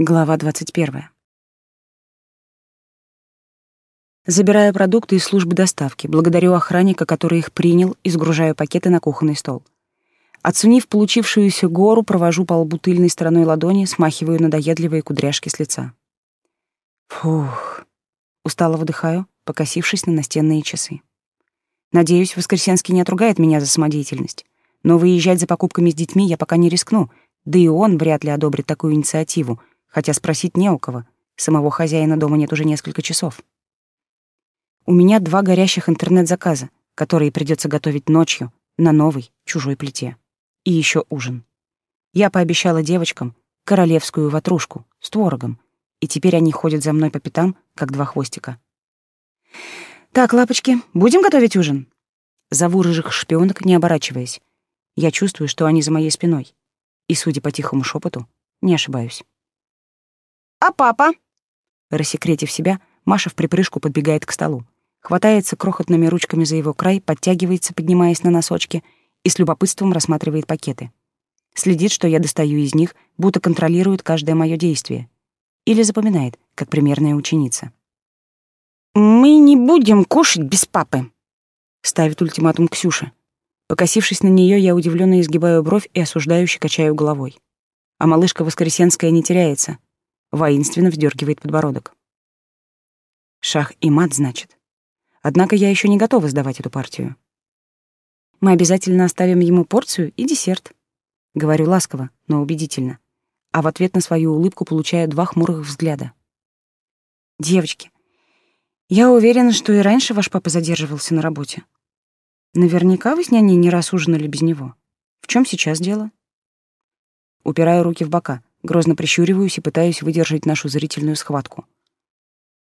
Глава 21. Забираю продукты из службы доставки, благодарю охранника, который их принял, и сгружаю пакеты на кухонный стол. Отсунив получившуюся гору, провожу по лбу тыльной стороной ладони, смахиваю надоедливые кудряшки с лица. Фух. Устало выдыхаю, покосившись на настенные часы. Надеюсь, Воскресенский не отругает меня за самодеятельность. Но выезжать за покупками с детьми я пока не рискну, да и он вряд ли одобрит такую инициативу, хотя спросить не у кого. Самого хозяина дома нет уже несколько часов. У меня два горящих интернет-заказа, которые придется готовить ночью на новой чужой плите. И еще ужин. Я пообещала девочкам королевскую ватрушку с творогом, и теперь они ходят за мной по пятам, как два хвостика. «Так, лапочки, будем готовить ужин?» Зову рыжих шпионок, не оборачиваясь. Я чувствую, что они за моей спиной. И, судя по тихому шепоту, не ошибаюсь. «А папа?» Рассекретив себя, Маша в припрыжку подбегает к столу, хватается крохотными ручками за его край, подтягивается, поднимаясь на носочки, и с любопытством рассматривает пакеты. Следит, что я достаю из них, будто контролирует каждое мое действие. Или запоминает, как примерная ученица. «Мы не будем кушать без папы», — ставит ультиматум Ксюша. Покосившись на нее, я удивленно изгибаю бровь и осуждающе качаю головой. А малышка Воскресенская не теряется, воинственно вздергивает подбородок. Шах и мат, значит. Однако я еще не готова сдавать эту партию. Мы обязательно оставим ему порцию и десерт. Говорю ласково, но убедительно. А в ответ на свою улыбку получаю два хмурых взгляда. Девочки, я уверена, что и раньше ваш папа задерживался на работе. Наверняка вы с няней не раз ужинали без него. В чем сейчас дело? Упираю руки в бока. Грозно прищуриваюсь и пытаюсь выдержать нашу зрительную схватку.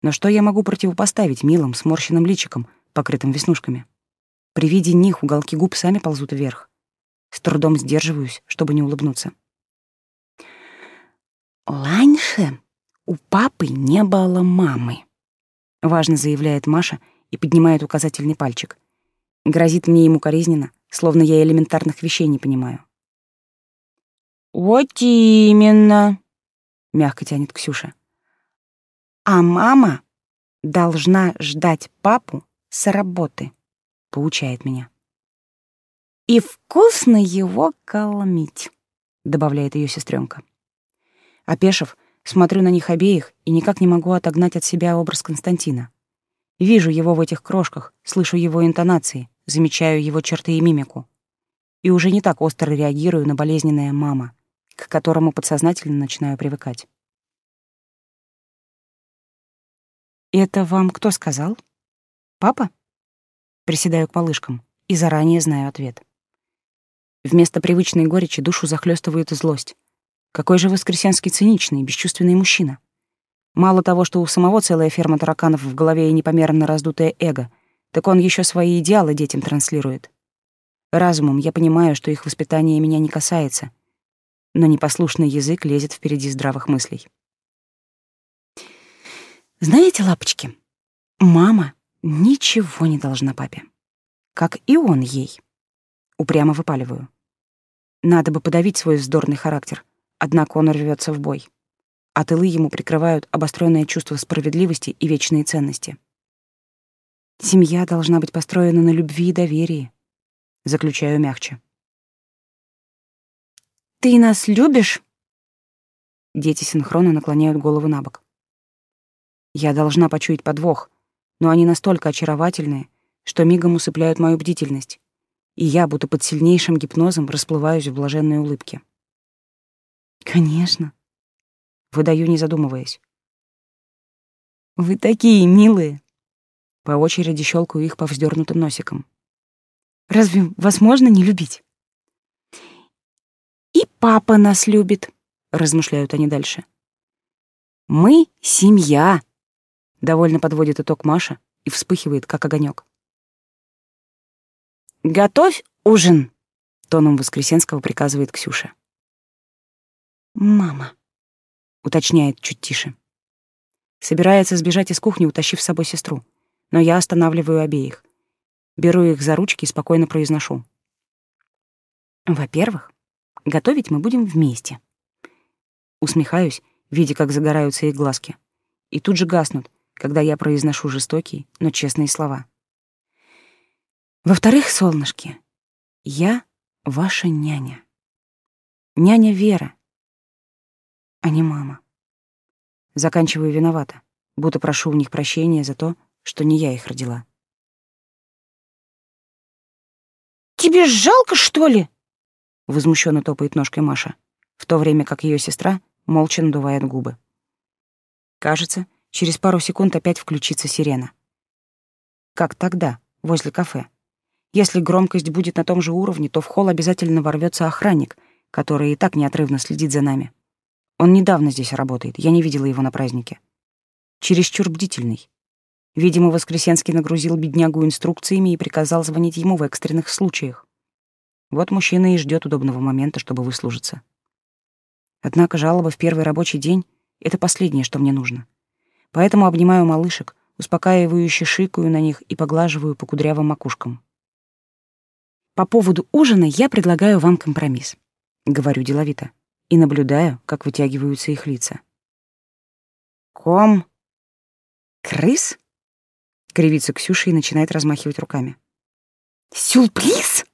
Но что я могу противопоставить милым, сморщенным личикам, покрытым веснушками? При виде них уголки губ сами ползут вверх. С трудом сдерживаюсь, чтобы не улыбнуться. «Раньше у папы не было мамы», — важно заявляет Маша и поднимает указательный пальчик. Грозит мне ему коризненно, словно я элементарных вещей не понимаю. «Вот именно», — мягко тянет Ксюша. «А мама должна ждать папу с работы», — поучает меня. «И вкусно его кормить», — добавляет ее сестренка. Опешив, смотрю на них обеих и никак не могу отогнать от себя образ Константина. Вижу его в этих крошках, слышу его интонации, замечаю его черты и мимику. И уже не так остро реагирую на болезненное «мама», к которому подсознательно начинаю привыкать. «Это вам кто сказал? Папа?» Приседаю к малышкам и заранее знаю ответ. Вместо привычной горечи душу захлестывает злость. Какой же воскресенский циничный, бесчувственный мужчина. Мало того, что у самого целая ферма тараканов в голове и непомерно раздутое эго, так он еще свои идеалы детям транслирует. Разумом я понимаю, что их воспитание меня не касается — но непослушный язык лезет впереди здравых мыслей. Знаете, лапочки, мама ничего не должна папе. Как и он ей. Упрямо выпаливаю. Надо бы подавить свой вздорный характер, однако он рвется в бой. А тылы ему прикрывают обостренное чувство справедливости и вечные ценности. Семья должна быть построена на любви и доверии. Заключаю мягче. «Ты нас любишь?» Дети синхронно наклоняют голову на бок. Я должна почуять подвох, но они настолько очаровательные, что мигом усыпляют мою бдительность, и я, будто под сильнейшим гипнозом, расплываюсь в блаженной улыбке. «Конечно», — выдаю, не задумываясь. «Вы такие милые!» По очереди щелкаю их по вздернутым носикам. «Разве возможно не любить?» Папа нас любит, размышляют они дальше. Мы семья, довольно подводит итог Маша и вспыхивает, как огонек. Готовь ужин, тоном Воскресенского приказывает Ксюша. Мама, уточняет чуть тише. Собирается сбежать из кухни, утащив с собой сестру, но я останавливаю обеих. Беру их за ручки и спокойно произношу. Во-первых, Готовить мы будем вместе. Усмехаюсь видя, как загораются их глазки, и тут же гаснут, когда я произношу жестокие, но честные слова. Во-вторых, солнышки, я ваша няня. Няня Вера, а не мама. Заканчиваю виновата, будто прошу у них прощения за то, что не я их родила. «Тебе жалко, что ли?» — возмущенно топает ножкой Маша, в то время как ее сестра молча надувает губы. Кажется, через пару секунд опять включится сирена. Как тогда, возле кафе. Если громкость будет на том же уровне, то в холл обязательно ворвется охранник, который и так неотрывно следит за нами. Он недавно здесь работает, я не видела его на празднике. Чересчур бдительный. Видимо, Воскресенский нагрузил беднягу инструкциями и приказал звонить ему в экстренных случаях. Вот мужчина и ждет удобного момента, чтобы выслужиться. Однако жалоба в первый рабочий день — это последнее, что мне нужно. Поэтому обнимаю малышек, успокаивающе шикаю на них и поглаживаю по кудрявым макушкам. По поводу ужина я предлагаю вам компромисс. Говорю деловито и наблюдаю, как вытягиваются их лица. «Ком? Крыс?» — кривится Ксюша и начинает размахивать руками. «Сюрприз?» —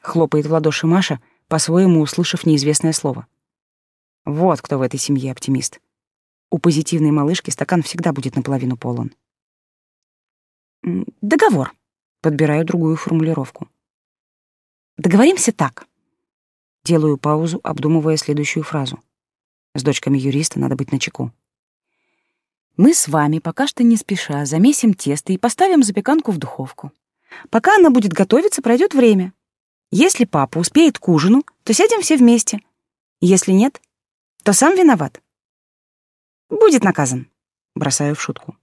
хлопает в ладоши Маша, по-своему услышав неизвестное слово. Вот кто в этой семье оптимист. У позитивной малышки стакан всегда будет наполовину полон. «Договор», — подбираю другую формулировку. «Договоримся так. Делаю паузу, обдумывая следующую фразу. С дочками юриста надо быть начеку. Мы с вами пока что не спеша замесим тесто и поставим запеканку в духовку. Пока она будет готовиться, пройдет время. Если папа успеет к ужину, то сядем все вместе. Если нет, то сам виноват. Будет наказан. Бросаю в шутку.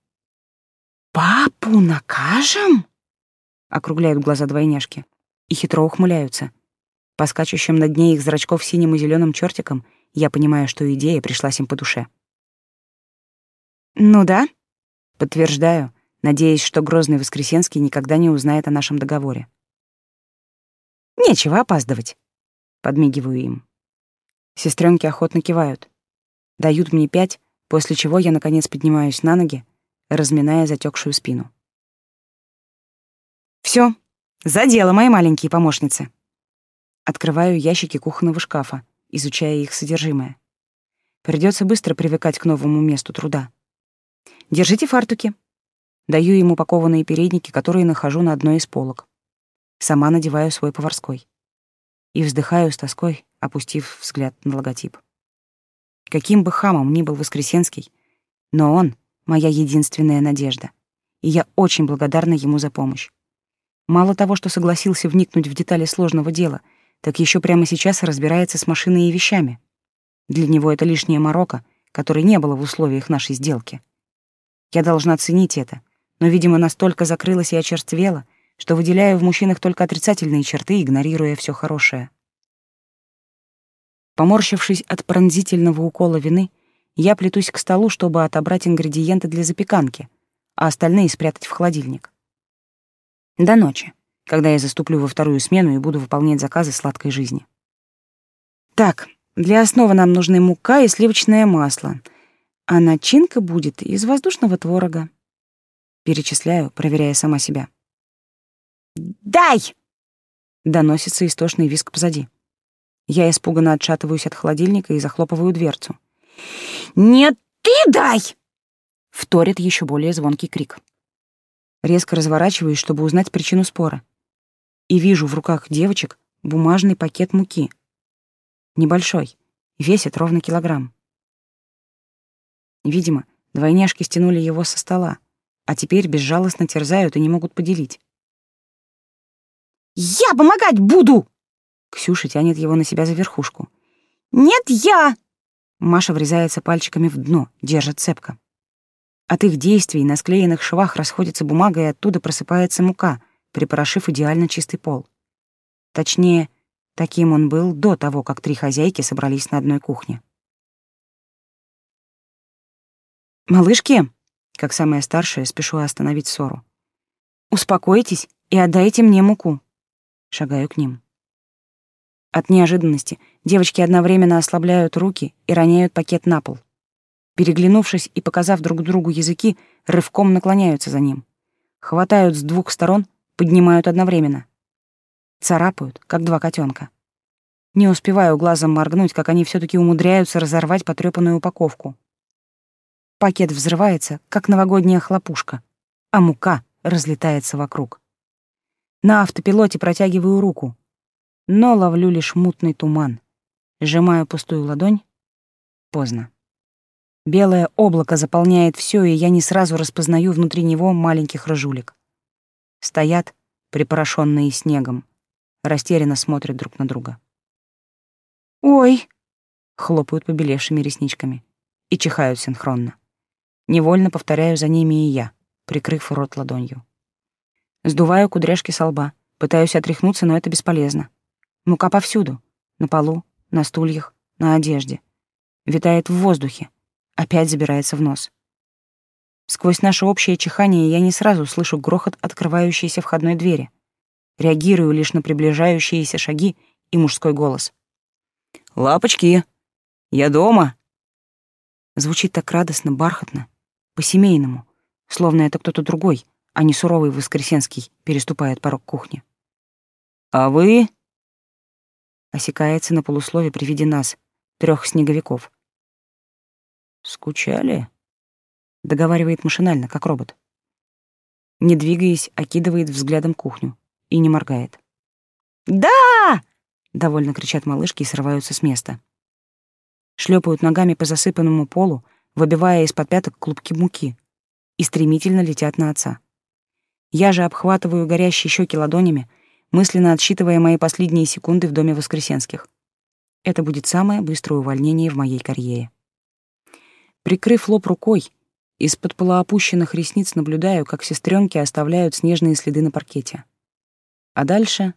«Папу накажем?» — округляют глаза двойняшки и хитро ухмыляются. По скачущим на дне их зрачков синим и зеленым чертикам я понимаю, что идея пришлась им по душе. «Ну да», — подтверждаю, надеясь, что грозный Воскресенский никогда не узнает о нашем договоре. «Нечего опаздывать», — подмигиваю им. Сестренки охотно кивают. Дают мне пять, после чего я, наконец, поднимаюсь на ноги, разминая затекшую спину. Все, за дело, мои маленькие помощницы. Открываю ящики кухонного шкафа, изучая их содержимое. Придется быстро привыкать к новому месту труда. Держите фартуки. Даю ему упакованные передники, которые нахожу на одной из полок. Сама надеваю свой поварской. И вздыхаю с тоской, опустив взгляд на логотип. Каким бы хамом ни был Воскресенский, но он — моя единственная надежда, и я очень благодарна ему за помощь. Мало того, что согласился вникнуть в детали сложного дела — так еще прямо сейчас разбирается с машиной и вещами. Для него это лишняя морока, которой не было в условиях нашей сделки. Я должна ценить это, но, видимо, настолько закрылась и очерствела, что выделяю в мужчинах только отрицательные черты, игнорируя все хорошее. Поморщившись от пронзительного укола вины, я плетусь к столу, чтобы отобрать ингредиенты для запеканки, а остальные спрятать в холодильник. До ночи когда я заступлю во вторую смену и буду выполнять заказы сладкой жизни. Так, для основы нам нужны мука и сливочное масло, а начинка будет из воздушного творога. Перечисляю, проверяя сама себя. «Дай!» — доносится истошный визг позади. Я испуганно отшатываюсь от холодильника и захлопываю дверцу. «Нет, ты дай!» — вторит еще более звонкий крик. Резко разворачиваюсь, чтобы узнать причину спора и вижу в руках девочек бумажный пакет муки. Небольшой, весит ровно килограмм. Видимо, двойняшки стянули его со стола, а теперь безжалостно терзают и не могут поделить. «Я помогать буду!» Ксюша тянет его на себя за верхушку. «Нет, я!» Маша врезается пальчиками в дно, держит цепко. От их действий на склеенных швах расходится бумага, и оттуда просыпается мука, припорошив идеально чистый пол. Точнее, таким он был до того, как три хозяйки собрались на одной кухне. «Малышки!» — как самая старшая, спешу остановить ссору. «Успокойтесь и отдайте мне муку». Шагаю к ним. От неожиданности девочки одновременно ослабляют руки и роняют пакет на пол. Переглянувшись и показав друг другу языки, рывком наклоняются за ним. Хватают с двух сторон, поднимают одновременно. Царапают, как два котенка. Не успеваю глазом моргнуть, как они все таки умудряются разорвать потрепанную упаковку. Пакет взрывается, как новогодняя хлопушка, а мука разлетается вокруг. На автопилоте протягиваю руку, но ловлю лишь мутный туман. Сжимаю пустую ладонь. Поздно. Белое облако заполняет все, и я не сразу распознаю внутри него маленьких рыжулек. Стоят, припорошенные снегом, растерянно смотрят друг на друга. «Ой!» — хлопают побелевшими ресничками и чихают синхронно. Невольно повторяю за ними и я, прикрыв рот ладонью. Сдуваю кудряшки со лба, пытаюсь отряхнуться, но это бесполезно. Мука повсюду. На полу, на стульях, на одежде. Витает в воздухе. Опять забирается в нос. Сквозь наше общее чихание я не сразу слышу грохот открывающейся входной двери. Реагирую лишь на приближающиеся шаги и мужской голос. «Лапочки! Я дома!» Звучит так радостно, бархатно, по-семейному, словно это кто-то другой, а не суровый Воскресенский переступает порог кухни. «А вы?» Осекается на полуслове при виде нас, трех снеговиков. «Скучали?» Договаривает машинально, как робот. Не двигаясь, окидывает взглядом кухню и не моргает. «Да!» — довольно кричат малышки и срываются с места. Шлепают ногами по засыпанному полу, выбивая из-под пяток клубки муки, и стремительно летят на отца. Я же обхватываю горящие щеки ладонями, мысленно отсчитывая мои последние секунды в доме Воскресенских. Это будет самое быстрое увольнение в моей карьере. Прикрыв лоб рукой, из-под полуопущенных ресниц наблюдаю, как сестренки оставляют снежные следы на паркете. А дальше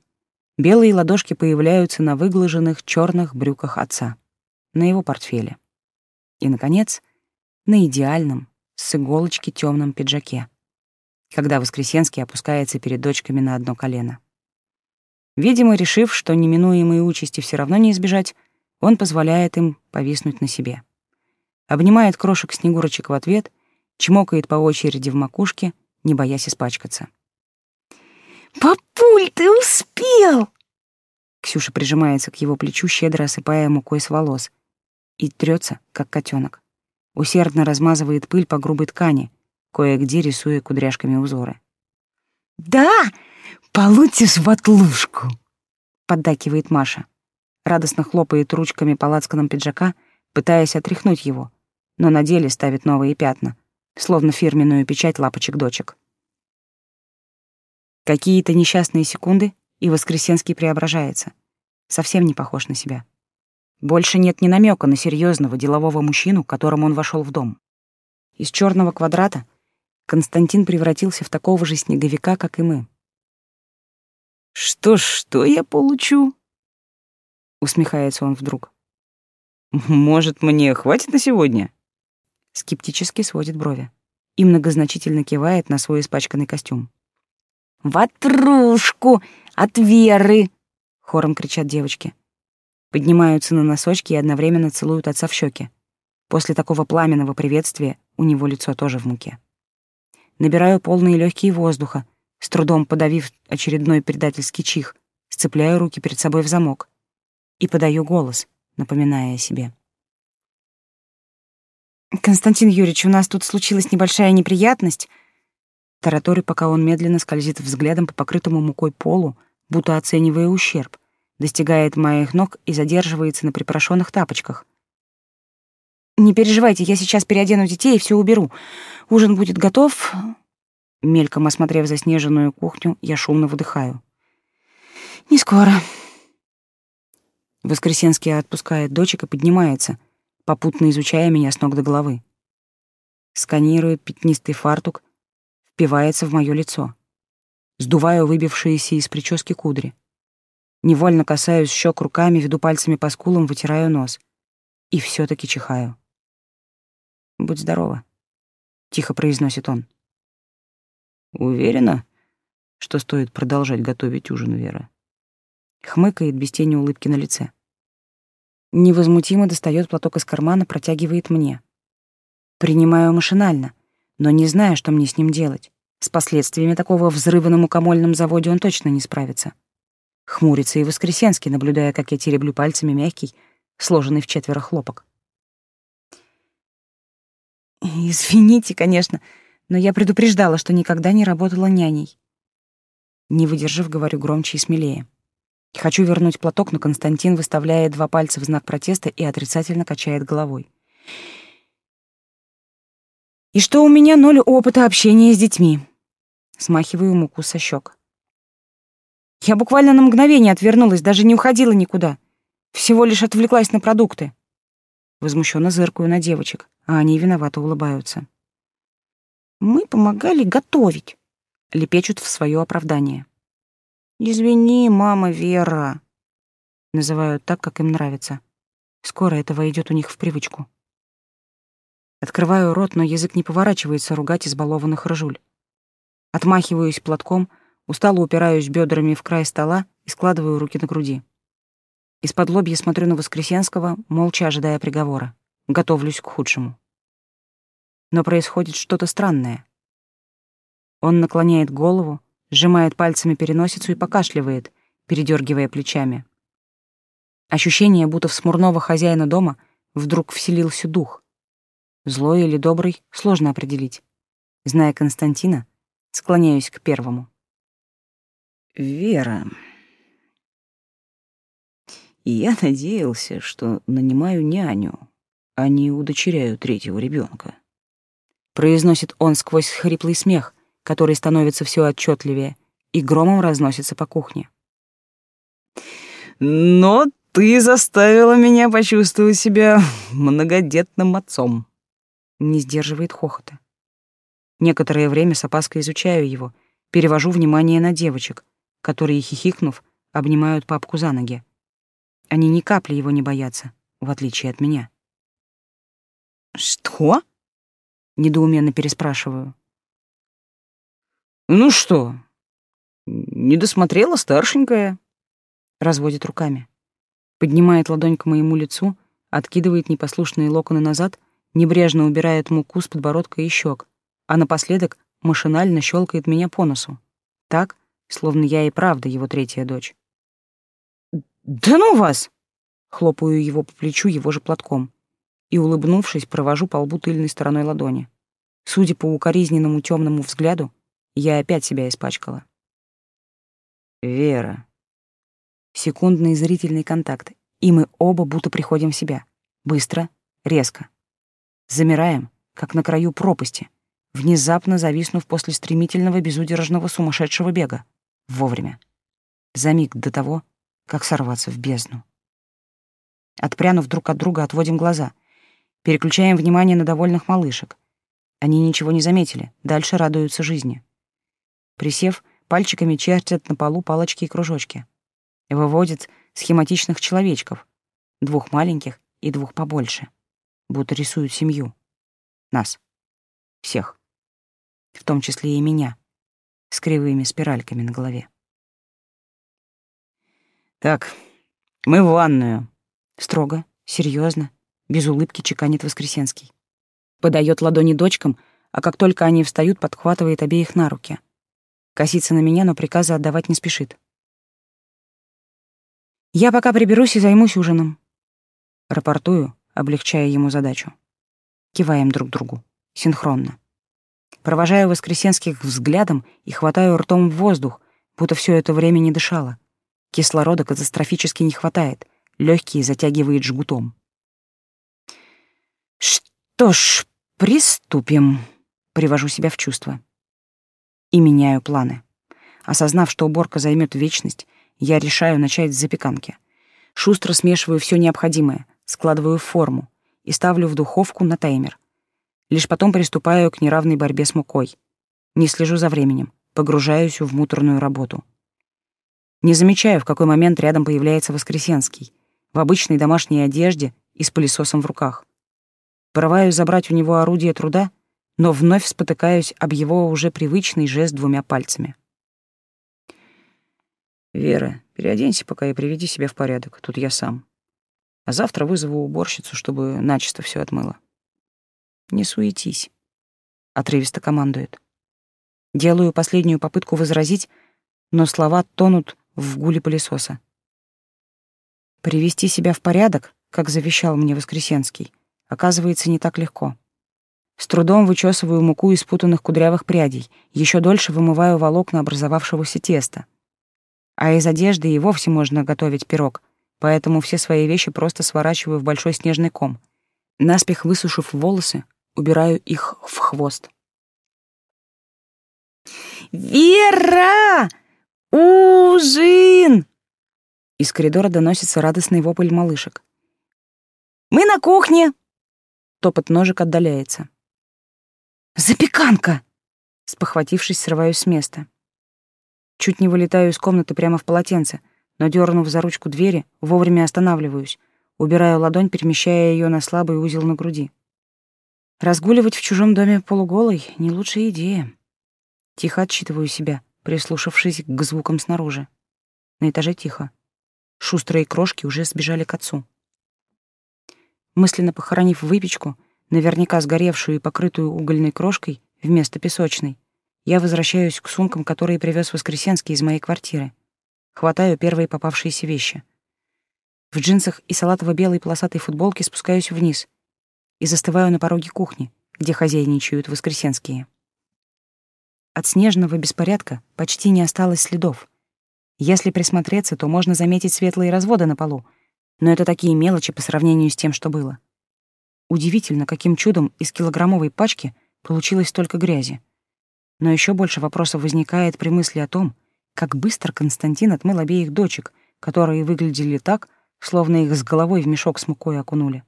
белые ладошки появляются на выглаженных черных брюках отца, на его портфеле. И, наконец, на идеальном, с иголочки темном пиджаке когда Воскресенский опускается перед дочками на одно колено. Видимо, решив, что неминуемой участи все равно не избежать, он позволяет им повиснуть на себе. Обнимает крошек снегурочек в ответ, чмокает по очереди в макушке, не боясь испачкаться. «Папуль, ты успел!» Ксюша прижимается к его плечу, щедро осыпая мукой с волос, и трется, как котенок. Усердно размазывает пыль по грубой ткани, кое-где рисуя кудряшками узоры. «Да, получишь ватлушку!» — поддакивает Маша. Радостно хлопает ручками по лацканам пиджака, пытаясь отряхнуть его, но на деле ставит новые пятна, словно фирменную печать лапочек-дочек. Какие-то несчастные секунды, и Воскресенский преображается. Совсем не похож на себя. Больше нет ни намека на серьезного делового мужчину, которому он вошел в дом. Из черного квадрата Константин превратился в такого же снеговика, как и мы. «Что ж, что я получу?» Усмехается он вдруг. «Может, мне хватит на сегодня?» Скептически сводит брови и многозначительно кивает на свой испачканный костюм. «Ватрушку от Веры!» — хором кричат девочки. Поднимаются на носочки и одновременно целуют отца в щеки. После такого пламенного приветствия у него лицо тоже в муке. Набираю полные легкие воздуха, с трудом подавив очередной предательский чих, сцепляю руки перед собой в замок и подаю голос, напоминая о себе. «Константин Юрьевич, у нас тут случилась небольшая неприятность», тараторю, пока он медленно скользит взглядом по покрытому мукой полу, будто оценивая ущерб, достигает моих ног и задерживается на припорошенных тапочках, не переживайте, я сейчас переодену детей и все уберу. Ужин будет готов. Мельком осмотрев заснеженную кухню, я шумно выдыхаю. Не скоро. Воскресенский отпускает дочек и поднимается, попутно изучая меня с ног до головы. Сканирует пятнистый фартук, впивается в мое лицо. Сдуваю выбившиеся из прически кудри. Невольно касаюсь щек руками, веду пальцами по скулам, вытираю нос. И все таки чихаю. «Будь здорова», — тихо произносит он. «Уверена, что стоит продолжать готовить ужин, Вера?» Хмыкает без тени улыбки на лице. Невозмутимо достает платок из кармана, протягивает мне. Принимаю машинально, но не знаю, что мне с ним делать. С последствиями такого взрыва на мукомольном заводе он точно не справится. Хмурится и Воскресенский, наблюдая, как я тереблю пальцами мягкий, сложенный в четверо хлопок. Извините, конечно, но я предупреждала, что никогда не работала няней. Не выдержав, говорю громче и смелее. Хочу вернуть платок, но Константин выставляет два пальца в знак протеста и отрицательно качает головой. И что у меня ноль опыта общения с детьми. Смахиваю муку со щек. Я буквально на мгновение отвернулась, даже не уходила никуда. Всего лишь отвлеклась на продукты. Возмущенно зыркаю на девочек, а они виновато улыбаются. Мы помогали готовить, лепечут в свое оправдание. «Извини, мама Вера», — называют так, как им нравится. Скоро это войдет у них в привычку. Открываю рот, но язык не поворачивается ругать избалованных рыжуль. Отмахиваюсь платком, устало упираюсь бедрами в край стола и складываю руки на груди. Из-под лобья смотрю на Воскресенского, молча ожидая приговора. Готовлюсь к худшему. Но происходит что-то странное. Он наклоняет голову, сжимает пальцами переносицу и покашливает, передергивая плечами. Ощущение, будто в смурного хозяина дома вдруг вселился дух. Злой или добрый, сложно определить. Зная Константина, склоняюсь к первому. «Вера...» Я надеялся, что нанимаю няню, а не удочеряю третьего ребенка. Произносит он сквозь хриплый смех, который становится все отчетливее и громом разносится по кухне. «Но ты заставила меня почувствовать себя многодетным отцом», — не сдерживает хохота. Некоторое время с опаской изучаю его, перевожу внимание на девочек, которые, хихикнув, обнимают папку за ноги. Они ни капли его не боятся, в отличие от меня. «Что?» — недоуменно переспрашиваю. «Ну что, не досмотрела старшенькая?» Разводит руками. Поднимает ладонь к моему лицу, откидывает непослушные локоны назад, небрежно убирает муку с подбородка и щек, а напоследок машинально щелкает меня по носу. Так, словно я и правда его третья дочь. «Да ну вас!» Хлопаю его по плечу его же платком и, улыбнувшись, провожу по лбу тыльной стороной ладони. Судя по укоризненному темному взгляду, я опять себя испачкала. Вера. Секундный зрительный контакт, и мы оба будто приходим в себя. Быстро, резко. Замираем, как на краю пропасти, внезапно зависнув после стремительного, безудержного, сумасшедшего бега. Вовремя. За миг до того, как сорваться в бездну. Отпрянув друг от друга, отводим глаза. Переключаем внимание на довольных малышек. Они ничего не заметили, дальше радуются жизни. Присев, пальчиками чертят на полу палочки и кружочки. Выводят схематичных человечков, двух маленьких и двух побольше, будто рисуют семью. Нас. Всех. В том числе и меня, с кривыми спиральками на голове. «Так, мы в ванную». Строго, серьезно, без улыбки чеканит Воскресенский. Подает ладони дочкам, а как только они встают, подхватывает обеих на руки — Косится на меня, но приказы отдавать не спешит. «Я пока приберусь и займусь ужином». Рапортую, облегчая ему задачу. Киваем друг другу. Синхронно. Провожаю Воскресенских взглядом и хватаю ртом в воздух, будто все это время не дышала. Кислорода катастрофически не хватает, легкие затягивает жгутом. «Что ж, приступим», — привожу себя в чувство и меняю планы. Осознав, что уборка займет вечность, я решаю начать с запеканки. Шустро смешиваю все необходимое, складываю в форму и ставлю в духовку на таймер. Лишь потом приступаю к неравной борьбе с мукой. Не слежу за временем, погружаюсь в муторную работу. Не замечаю, в какой момент рядом появляется Воскресенский, в обычной домашней одежде и с пылесосом в руках. Порываюсь забрать у него орудие труда, но вновь спотыкаюсь об его уже привычный жест двумя пальцами. «Вера, переоденься пока и приведи себя в порядок, тут я сам. А завтра вызову уборщицу, чтобы начисто все отмыла». Не суетись. Отрывисто командует. Делаю последнюю попытку возразить, но слова тонут в гуле пылесоса. Привести себя в порядок, как завещал мне Воскресенский, оказывается не так легко. С трудом вычесываю муку из путанных кудрявых прядей, еще дольше вымываю волокна образовавшегося теста. А из одежды и вовсе можно готовить пирог, поэтому все свои вещи просто сворачиваю в большой снежный ком. Наспех высушив волосы, убираю их в хвост. «Вера! Ужин!» Из коридора доносится радостный вопль малышек. «Мы на кухне!» Топот ножек отдаляется. «Запеканка!» Спохватившись, срываюсь с места. Чуть не вылетаю из комнаты прямо в полотенце, но, дернув за ручку двери, вовремя останавливаюсь, убираю ладонь, перемещая ее на слабый узел на груди. Разгуливать в чужом доме полуголой — не лучшая идея. Тихо отчитываю себя, прислушавшись к звукам снаружи. На этаже тихо. Шустрые крошки уже сбежали к отцу. Мысленно похоронив выпечку, наверняка сгоревшую и покрытую угольной крошкой вместо песочной, я возвращаюсь к сумкам, которые привез Воскресенский из моей квартиры. Хватаю первые попавшиеся вещи. В джинсах и салатово-белой полосатой футболке спускаюсь вниз — и застываю на пороге кухни, где хозяйничают воскресенские. От снежного беспорядка почти не осталось следов. Если присмотреться, то можно заметить светлые разводы на полу, но это такие мелочи по сравнению с тем, что было. Удивительно, каким чудом из килограммовой пачки получилось столько грязи. Но еще больше вопросов возникает при мысли о том, как быстро Константин отмыл обеих дочек, которые выглядели так, словно их с головой в мешок с мукой окунули.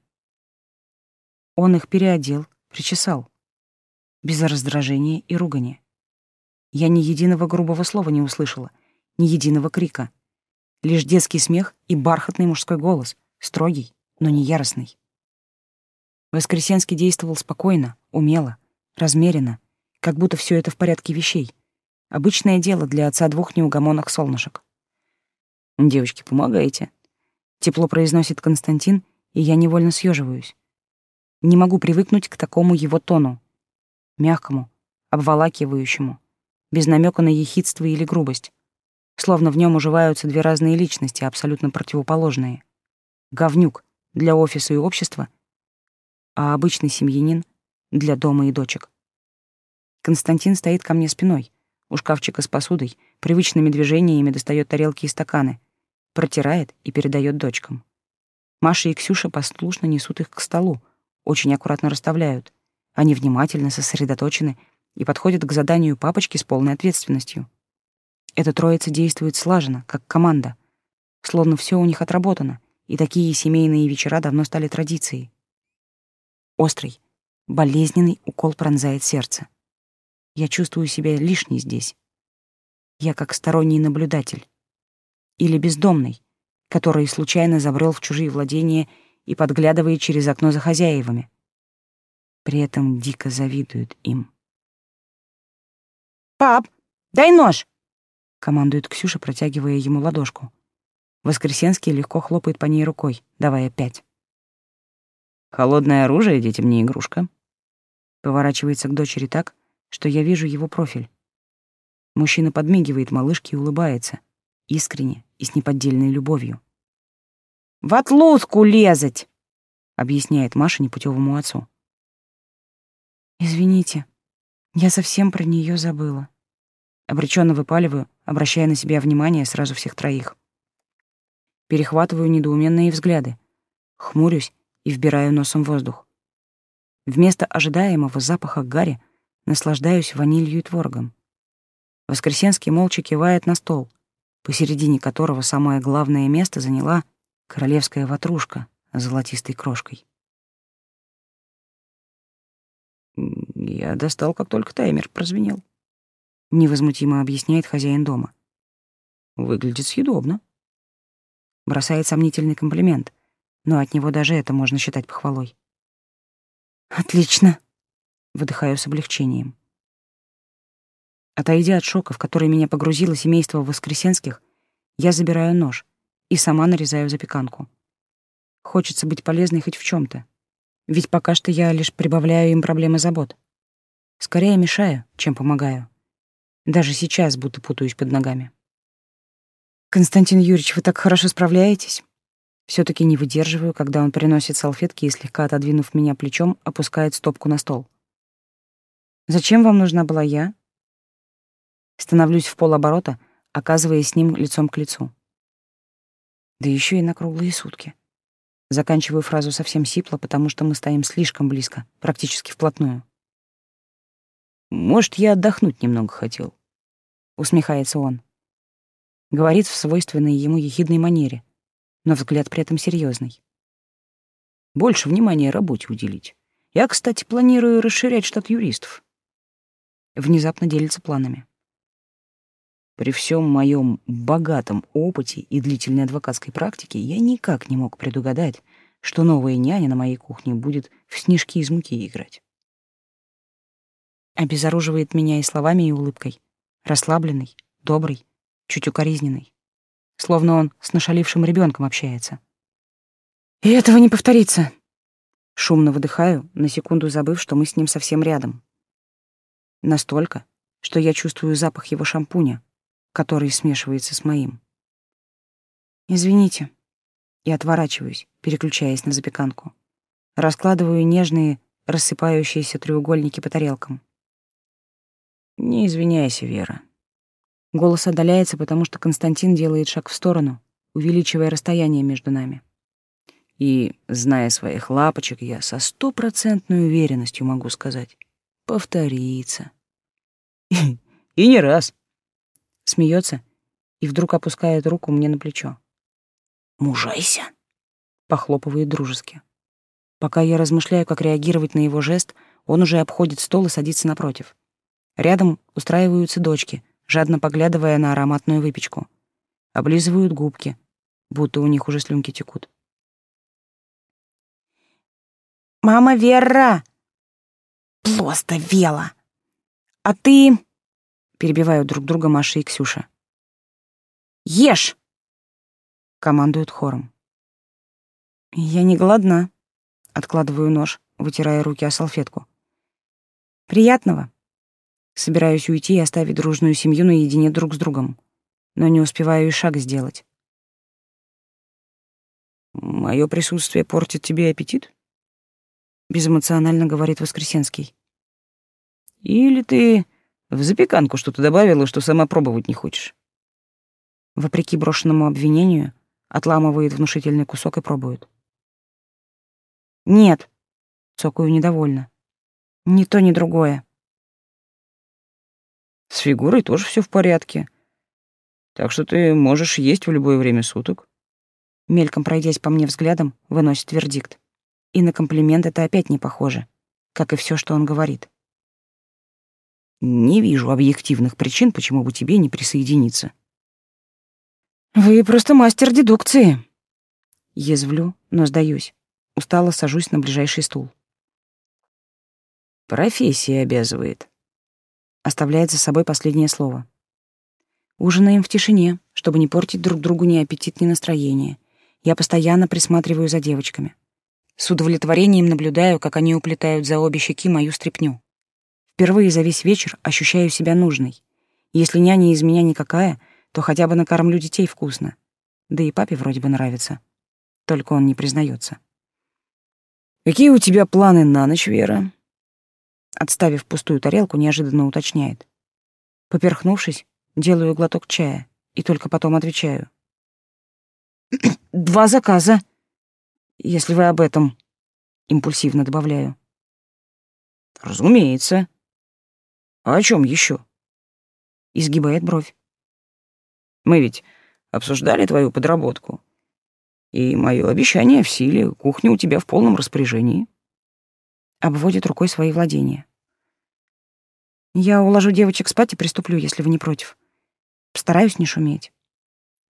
Он их переодел, причесал. Без раздражения и ругани. Я ни единого грубого слова не услышала, ни единого крика. Лишь детский смех и бархатный мужской голос, строгий, но не яростный. Воскресенский действовал спокойно, умело, размеренно, как будто все это в порядке вещей. Обычное дело для отца двух неугомонных солнышек. «Девочки, помогайте», — тепло произносит Константин, и я невольно съеживаюсь. Не могу привыкнуть к такому его тону. Мягкому, обволакивающему, без намека на ехидство или грубость. Словно в нем уживаются две разные личности, абсолютно противоположные. Говнюк для офиса и общества, а обычный семьянин для дома и дочек. Константин стоит ко мне спиной, у шкафчика с посудой, привычными движениями достает тарелки и стаканы, протирает и передает дочкам. Маша и Ксюша послушно несут их к столу, очень аккуратно расставляют. Они внимательно сосредоточены и подходят к заданию папочки с полной ответственностью. Эта троица действует слаженно, как команда. Словно все у них отработано, и такие семейные вечера давно стали традицией. Острый, болезненный укол пронзает сердце. Я чувствую себя лишней здесь. Я как сторонний наблюдатель. Или бездомный, который случайно забрел в чужие владения и подглядывает через окно за хозяевами. При этом дико завидует им. «Пап, дай нож!» — командует Ксюша, протягивая ему ладошку. Воскресенский легко хлопает по ней рукой, давая пять. «Холодное оружие детям не игрушка». Поворачивается к дочери так, что я вижу его профиль. Мужчина подмигивает малышке и улыбается, искренне и с неподдельной любовью. В отлудку лезать, объясняет Маша непутевому отцу. Извините, я совсем про нее забыла. Обреченно выпаливаю, обращая на себя внимание сразу всех троих. Перехватываю недоуменные взгляды, хмурюсь и вбираю носом воздух. Вместо ожидаемого запаха гари наслаждаюсь ванилью и творогом. Воскресенский молча кивает на стол, посередине которого самое главное место заняла королевская ватрушка с золотистой крошкой. Я достал, как только таймер прозвенел. Невозмутимо объясняет хозяин дома. Выглядит съедобно. Бросает сомнительный комплимент, но от него даже это можно считать похвалой. Отлично. Выдыхаю с облегчением. Отойдя от шока, в который меня погрузило семейство Воскресенских, я забираю нож — и сама нарезаю запеканку. Хочется быть полезной хоть в чем то Ведь пока что я лишь прибавляю им проблемы забот. Скорее мешаю, чем помогаю. Даже сейчас будто путаюсь под ногами. Константин Юрьевич, вы так хорошо справляетесь. все таки не выдерживаю, когда он приносит салфетки и, слегка отодвинув меня плечом, опускает стопку на стол. Зачем вам нужна была я? Становлюсь в полоборота, оказываясь с ним лицом к лицу. Да еще и на круглые сутки. Заканчиваю фразу совсем сипло, потому что мы стоим слишком близко, практически вплотную. Может, я отдохнуть немного хотел. Усмехается он. Говорит в свойственной ему ехидной манере, но взгляд при этом серьезный. Больше внимания работе уделить. Я, кстати, планирую расширять штат юристов. Внезапно делится планами. При всем моем богатом опыте и длительной адвокатской практике я никак не мог предугадать, что новая няня на моей кухне будет в снежки из муки играть. Обезоруживает меня и словами, и улыбкой. Расслабленный, добрый, чуть укоризненный. Словно он с нашалившим ребенком общается. И этого не повторится. Шумно выдыхаю, на секунду забыв, что мы с ним совсем рядом. Настолько, что я чувствую запах его шампуня, который смешивается с моим. Извините. И отворачиваюсь, переключаясь на запеканку. Раскладываю нежные, рассыпающиеся треугольники по тарелкам. Не извиняйся, Вера. Голос отдаляется, потому что Константин делает шаг в сторону, увеличивая расстояние между нами. И, зная своих лапочек, я со стопроцентной уверенностью могу сказать, повторится. И не раз. Смеется и вдруг опускает руку мне на плечо. «Мужайся!» — похлопывает дружески. Пока я размышляю, как реагировать на его жест, он уже обходит стол и садится напротив. Рядом устраиваются дочки, жадно поглядывая на ароматную выпечку. Облизывают губки, будто у них уже слюнки текут. «Мама Вера!» «Просто Вела!» «А ты...» — перебивают друг друга Маша и Ксюша. «Ешь!» — командуют хором. «Я не голодна», — откладываю нож, вытирая руки о салфетку. «Приятного!» Собираюсь уйти и оставить дружную семью наедине друг с другом, но не успеваю и шаг сделать. Мое присутствие портит тебе аппетит? Безэмоционально говорит Воскресенский. Или ты в запеканку что-то добавила, что сама пробовать не хочешь? Вопреки брошенному обвинению, отламывает внушительный кусок и пробует. Нет, цокаю недовольно. Ни то, ни другое. С фигурой тоже все в порядке. Так что ты можешь есть в любое время суток. Мельком пройдясь по мне взглядом, выносит вердикт. И на комплимент это опять не похоже, как и все, что он говорит. Не вижу объективных причин, почему бы тебе не присоединиться. Вы просто мастер дедукции. Язвлю, но сдаюсь. Устало сажусь на ближайший стул. Профессия обязывает оставляет за собой последнее слово. Ужинаем в тишине, чтобы не портить друг другу ни аппетит, ни настроение. Я постоянно присматриваю за девочками. С удовлетворением наблюдаю, как они уплетают за обе щеки мою стряпню. Впервые за весь вечер ощущаю себя нужной. Если няня из меня никакая, то хотя бы накормлю детей вкусно. Да и папе вроде бы нравится. Только он не признается. «Какие у тебя планы на ночь, Вера?» Отставив пустую тарелку, неожиданно уточняет. Поперхнувшись, делаю глоток чая и только потом отвечаю. «Два заказа, если вы об этом...» Импульсивно добавляю. «Разумеется. А о чем еще? Изгибает бровь. «Мы ведь обсуждали твою подработку. И мое обещание в силе, кухня у тебя в полном распоряжении» обводит рукой свои владения. Я уложу девочек спать и приступлю, если вы не против. Постараюсь не шуметь.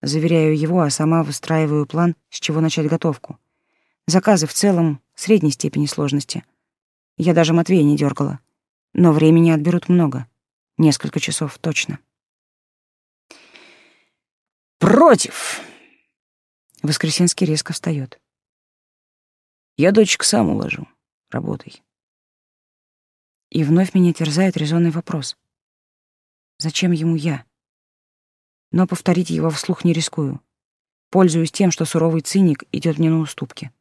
Заверяю его, а сама выстраиваю план, с чего начать готовку. Заказы в целом средней степени сложности. Я даже Матвея не дергала. Но времени отберут много. Несколько часов точно. «Против!» Воскресенский резко встает. «Я дочек сам уложу. Работай. И вновь меня терзает резонный вопрос. Зачем ему я? Но повторить его вслух не рискую. Пользуюсь тем, что суровый циник идет мне на уступки.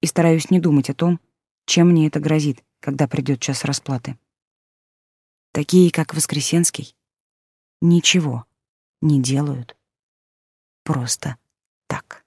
И стараюсь не думать о том, чем мне это грозит, когда придет час расплаты. Такие, как Воскресенский, ничего не делают просто так.